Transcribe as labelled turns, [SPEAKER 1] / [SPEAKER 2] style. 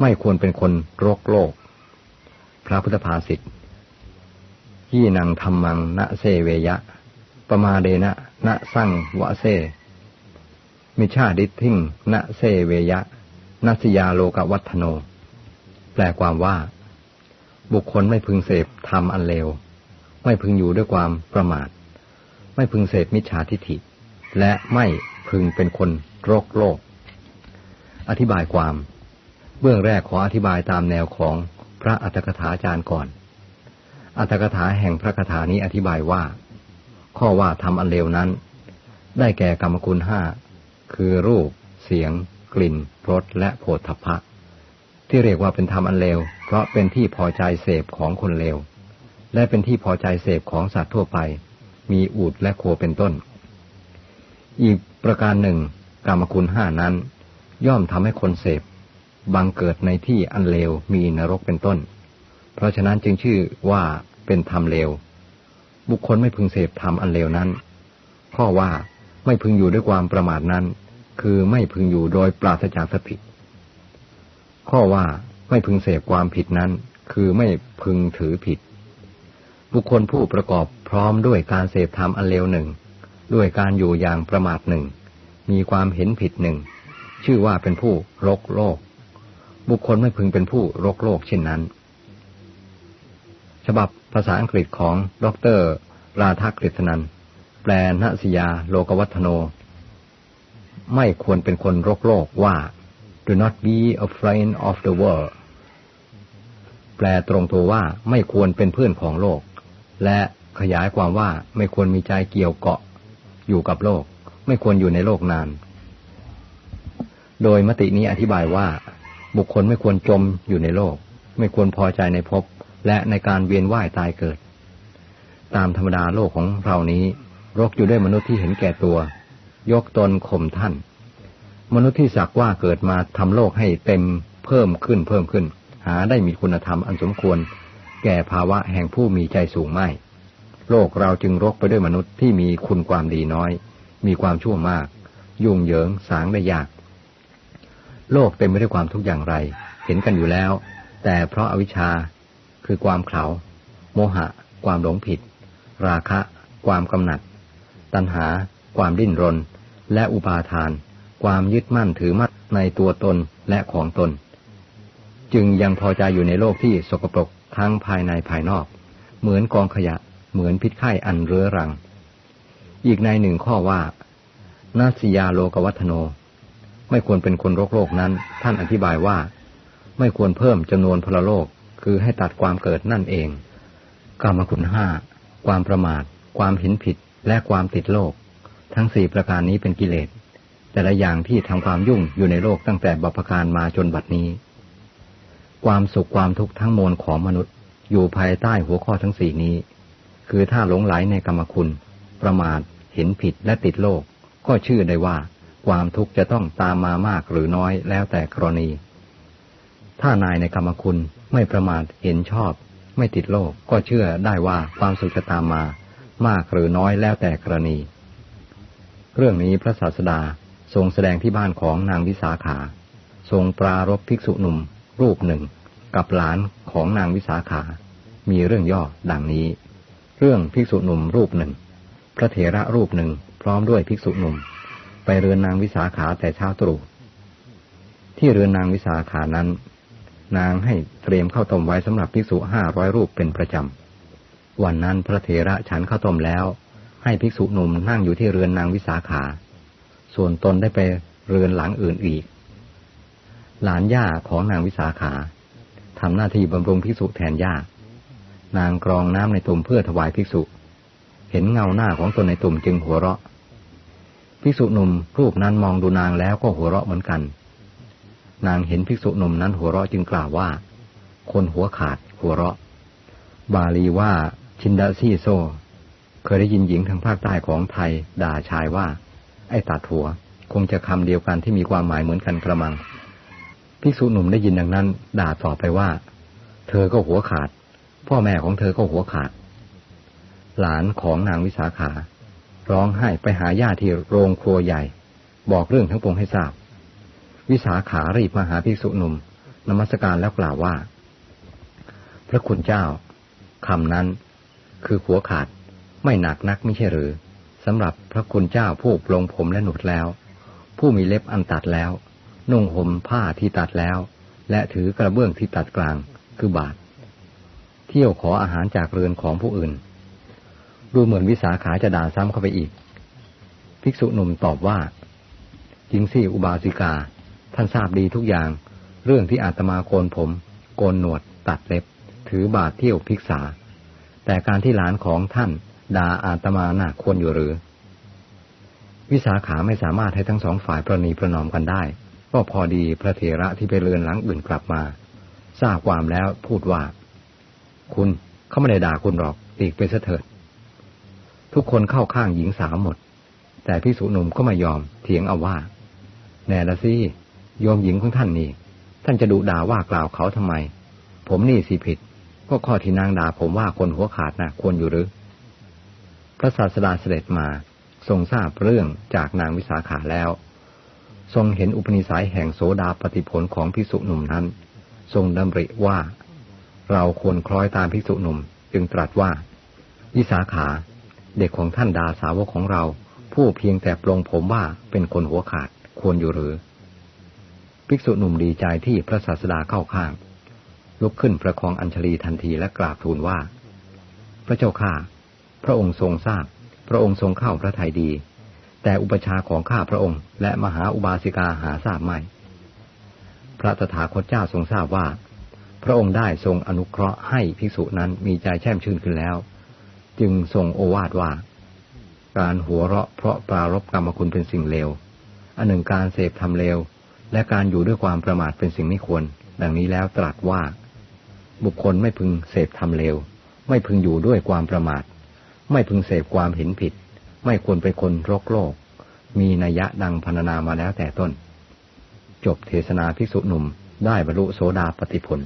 [SPEAKER 1] ไม่ควรเป็นคนโรคโลก พระพุทธภาษิตยี่นังธรรมังณเซเวยะ ปมาเดนะณสั่งวะเซ มิชาดิทิงณเซเวยะนัสยาโลกวัฒโน แปลความว่า บุคคลไม่พึงเสพธรรมอันเลว ไม่พึงอยู่ด้วยความประมาท ไม่พึงเสพมิจฉาทิฐิ และไม่พึงเป็นคนโรคโลก อธิบายความ เบื้องแรกขออธิบายตามแนวของพระอัตถกถาจารย์ก่อน อัตถกถาแห่งพระคาถานี้อธิบายว่า ข้อว่าทำอันเลวนั้น ได้แก่กรรมคุณห้าคือรูป เสียง กลิ่นรสและโผฏฐัพพะ ที่เรียกว่าเป็นธรรมอันเลว เพราะเป็นที่พอใจเสพของคนเลว และเป็นที่พอใจเสพของสัตว์ทั่วไป มีอูดและโคเป็นต้น อีกประการหนึ่งกรรมคุณห้านั้น ย่อมทำให้คนเสพ บังเกิดในที่อันเลวมีนรกเป็นต้น เพราะฉะนั้นจึงชื่อว่าเป็นธรรมเลว บุคคลไม่พึงเสพธรรมอันเลวนั้น ข้อว่าไม่พึงอยู่ด้วยความประมาทนั้น คือไม่พึงอยู่โดยปราศจากสติ ข้อว่าไม่พึงเสพความผิดนั้น คือไม่พึงถือผิด บุคคลผู้ประกอบพร้อมด้วยการเสพธรรมอันเลวหนึ่ง ด้วยการอยู่อย่างประมาทหนึ่ง มีความเห็นผิดหนึ่ง ชื่อว่าเป็นผู้รกโลก บุคคลไม่พึงเป็นผู้รกโลกเช่นนั้น ฉบับภาษาอังกฤษของดรราธกฤษนัน แปลนสยาโลกวัฒโน ไม่ควรเป็นคนรกโลกว่า do not be a friend of the world แปลตรงตัวว่าไม่ควรเป็นเพื่อนของโลก และขยายความว่าไม่ควรมีใจเกี่ยวเกาะ อยู่กับโลก ไม่ควรอยู่ในโลกนาน โดยมตินี้อธิบายว่า บุคคลไม่ควรจมอยู่ในโลก ไม่ควรพอใจในภพและในการเวียนว่ายตายเกิด ตามธรรมดาโลกของเรานี้ รกอยู่ด้วยมนุษย์ที่เห็นแก่ตัว ยกตนข่มท่าน มนุษย์ที่สักว่าเกิดมาทำโลกให้เต็มเพิ่มขึ้นเพิ่มขึ้น หาได้มีคุณธรรมอันสมควร แก่ภาวะแห่งผู้มีใจสูงไม่ โลกเราจึงรกไปด้วยมนุษย์ที่มีคุณความดีน้อย มีความชั่วมาก ยุ่งเหยิงสางได้ยาก โลกเต็มไปด้วยความทุกข์อย่างไร เห็นกันอยู่แล้ว แต่เพราะอาวิชชาคือความเขาโมหะ ความหลงผิด ราคะ ความกำหนัด ตัณหา ความดิ้นรน และอุปาทาน ความยึดมั่นถือมั่นในตัวตนและของตน จึงยังพอใจอยู่ในโลกที่สกปรกทั้งภายในภายนอก เหมือนกองขยะเหมือนพิษไข้อันเรื้อรัง อีกในหนึ่งข้อว่านาสิยาโลกวัฒโน ไม่ควรเป็นคนโรคโลกนั้น ท่านอธิบายว่า ไม่ควรเพิ่มจำนวนพลโลก คือให้ตัดความเกิดนั่นเองกรรมคุณห้าความประมาท ความเห็นผิดและความติดโลก ทั้งสี่ประการนี้เป็นกิเลส แต่ละอย่างที่ทำความยุ่งอยู่ในโลกตั้งแต่บัพการมาจนบัดนี้ ความสุขความทุกข์ทั้งมวลของมนุษย์ อยู่ภายใต้หัวข้อทั้งสี่นี้ คือถ้าหลงไหลในกรรมคุณ ประมาทเห็นผิดและติดโลก ก็ชื่อได้ว่า ความทุกข์จะต้องตามมามากหรือน้อยแล้วแต่กรณี ถ้านายในกรรมคุณไม่ประมาทเห็นชอบ ไม่ติดโลกก็เชื่อได้ว่าความสุขจะตามมา มากหรือน้อยแล้วแต่กรณี เรื่องนี้พระศาสดาทรงแสดงที่บ้านของนางวิสาขา ทรงปรารบภิกษุหนุ่ม รูปหนึ่ง กับหลานของนางวิสาขา มีเรื่องย่อดังนี้ เรื่องภิกษุหนุ่มรูปหนึ่ง พระเถระรูปหนึ่งพร้อมด้วยภิกษุหนุ่ม ไปเรือนนางวิสาขาแต่เช้าตรู่ที่เรือนนางวิสาขานั้น นางให้เตรียมข้าวต้มไว้สำหรับภิกษุห้าร้อยรูปเป็นประจำวันนั้นพระเถระฉันข้าวต้มแล้ว ให้ภิกษุหนุ่มนั่งอยู่ที่เรือนนางวิสาขา ส่วนตนได้ไปเรือนหลังอื่นอีก หลานย่าของนางวิสาขาทำหน้าที่บำรุงภิกษุแทนย่านางกรองน้ำในตุ่มเพื่อถวายภิกษุ เห็นเงาหน้าของตนในตุ่มจึงหัวเราะ ภิกษุหนุ่มรูปนั้นมองดูนางแล้วก็หัวเราะเหมือนกัน นางเห็นภิกษุหนุ่มนั้นหัวเราะจึงกล่าวว่า คนหัวขาดหัวเราะ บาลีว่า ชินดาซีโซ เคยได้ยินหญิงทางภาคใต้ของไทย ด่าชายว่า ไอ้ตัดหัว คงจะคำเดียวกันที่มีความหมายเหมือนกันกระมังภิกษุหนุ่มได้ยินดังนั้น ด่าต่อไปว่า เธอก็หัวขาด พ่อแม่ของเธอก็หัวขาด หลานของนางวิสาขา ร้องไห้ไปหาญาติที่โรงครัวใหญ่ บอกเรื่องทั้งปวงให้ทราบ วิสาขารีบมาหาภิกษุหนุ่มนมัสการแล้วกล่าวว่า พระคุณเจ้าคำนั้น คือหัวขาดไม่หนักนักไม่ใช่หรือสำหรับพระคุณเจ้าผู้ปลงผมและหนุดแล้ว ผู้มีเล็บอันตัดแล้ว นุ่งห่มผ้าที่ตัดแล้ว และถือกระเบื้องที่ตัดกลางคือบาท เที่ยวขออาหารจากเรือนของผู้อื่น ดูเหมือนวิสาขาจะด่าซ้ำเข้าไปอีก ภิกษุหนุ่มตอบว่าจริงสิอุบาสิกา ท่านทราบดีทุกอย่าง เรื่องที่อาตมาโกนผม โกนหนวด ตัดเล็บ ถือบาทเที่ยวภิกษา แต่การที่หลานของท่านด่าอาตมาน่าควรอยู่หรือ วิสาขาไม่สามารถให้ทั้งสองฝ่ายประนีประนอมกันได้ ก็พอดีพระเถระที่ไปเรือนหลังอื่นกลับมา ทราบความแล้วพูดว่า คุณเขาไม่ได้ด่าคุณหรอกตีกไปเสถิด ทุกคนเข้าข้างหญิงสาวหมด แต่พิสุหนุ่มก็ไม่ยอมเถียงเอาว่า แน่ละสิโยมหญิงของท่านนี่ท่านจะดุด่าว่ากล่าวเขาทำไม ผมนี่สิผิด ก็ข้อที่นางด่าผมว่าคนหัวขาดนะ่ะควรอยู่หรือ พระศาสดาเสด็จมาทรงทราบเรื่องจากนางวิสาขาแล้ว ทรงเห็นอุปนิสัยแห่งโสดาปฏิผลของพิสุหนุ่มนั้น ทรงดำริว่า เราควรคล้อยตามพิสุหนุ่มจึงตรัสว่า วิสาขา เด็กของท่านดาสาวกของเรา ผู้เพียงแต่ปลงผมว่าเป็นคนหัวขาดควรอยู่หรือ ภิกษุหนุ่มดีใจที่พระศาสดาเข้าข้าง ลุกขึ้นประคองอัญชลีทันทีและกราบทูลว่า พระเจ้าข้าพระองค์ทรงทราบ พระองค์ทรงเข้าพระทัยดี แต่อุปชาของข้าพระองค์ และมหาอุบาสิกาหาทราบไม่ พระตถาคตเจ้าทรงทราบว่า พระองค์ได้ทรงอนุเคราะห์ให้ภิกษุนั้นมีใจแช่มชื่นขึ้นแล้ว จึงทรงโอวาทว่า การหัวเราะเพราะปรารบกรรมคุณเป็นสิ่งเลว อันหนึ่งการเสพทำเลว และการอยู่ด้วยความประมาทเป็นสิ่งไม่ควร ดังนี้แล้วตรัสว่า บุคคลไม่พึงเสพทำเลว ไม่พึงอยู่ด้วยความประมาท ไม่พึงเสพความเห็นผิด ไม่ควรเป็นคนรกโลก มีนัยะดังพรรณนามาแล้วแต่ต้น จบเทศนาภิกษุหนุ่มได้บรรลุโสดาปติผล